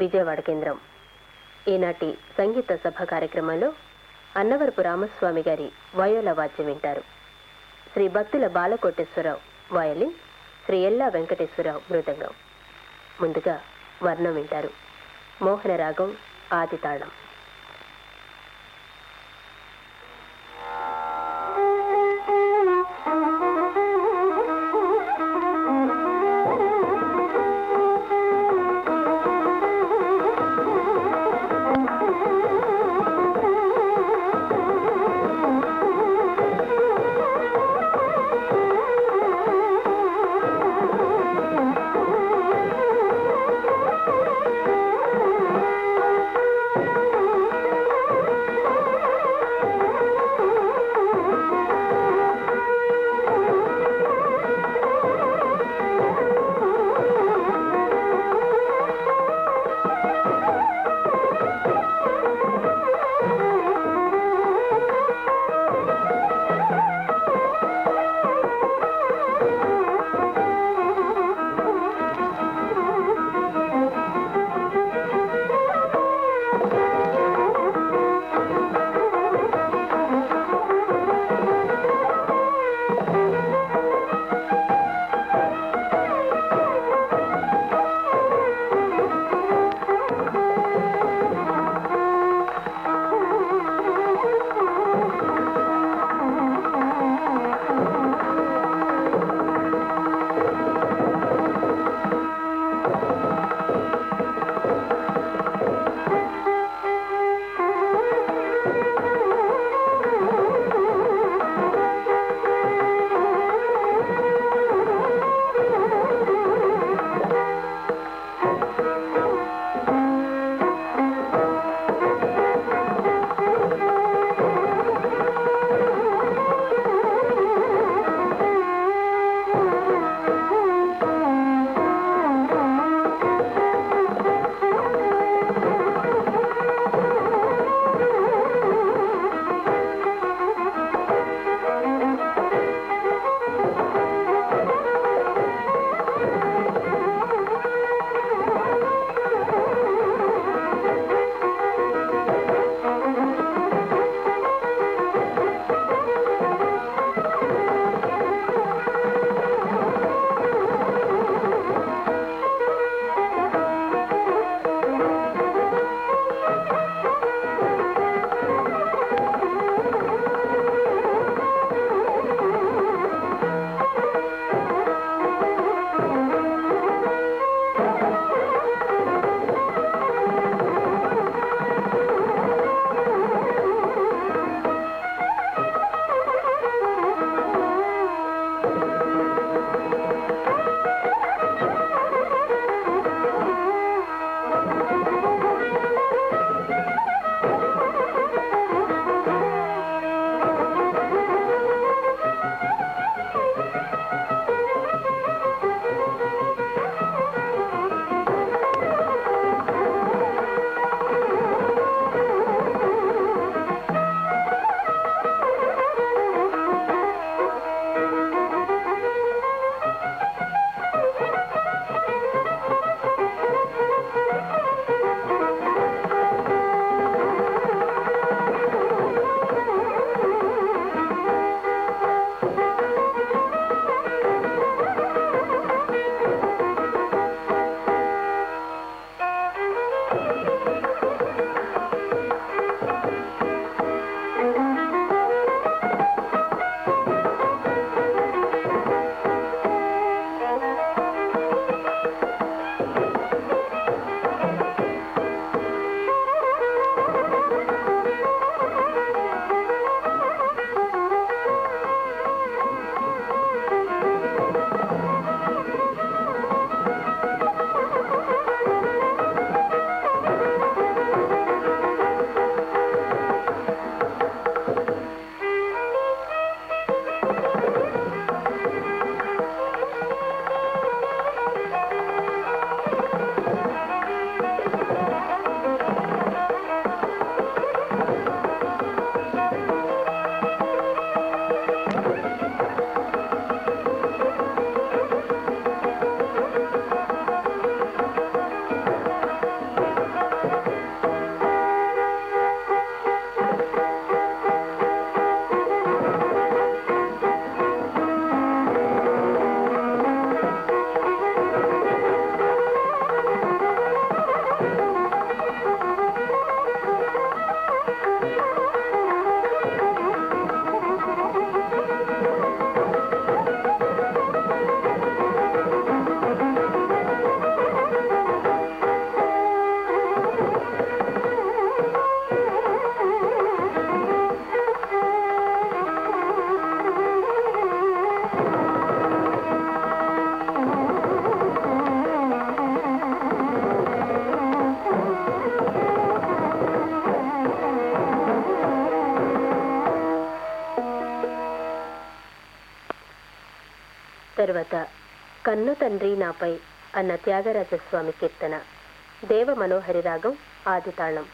విజయవాడ కేంద్రం. ఈనాటి సంగీత సభ కార్యక్రమంలో అన్నవరపు రామస్వామి గారి వయోల వాద్యం వింటారు. శ్రీ భక్తుల బాలకోటేశ్వరరావు వయలిన్ శ్రీ ఎల్లా వెంకటేశ్వరరావు మృదంగం. ముందుగా వర్ణం వింటారు. మోహన రాగం ఆది కన్ను తండ్రి నాపై అన్న త్యాగరాజస్వామి కీర్తన. దేవ మనోహరి రాగం ఆదితాళం.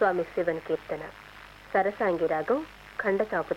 స్వామి శివన్ కీర్తన. సరసాంగి రాగం ఖండచాపు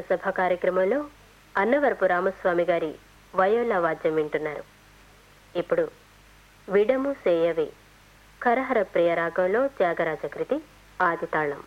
సభ కార్యక్రమంలో అన్నవరపు రామస్వామి గారి వయోలా వాద్యం వింటున్నారు. ఇప్పుడు విడము సేయవే. కరహర ప్రియ రాగంలో త్యాగరాజ కృతి ఆదితాళం.